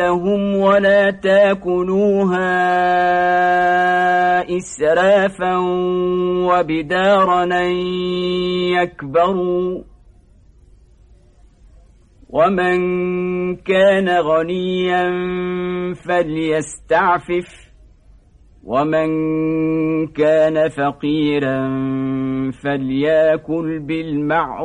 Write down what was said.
أموالهم ولا تاكلوها إسرافا وبدارا يكبروا ومن كان غنيا فليستعفف ومن كان فقيرا فليأكل بالمعروف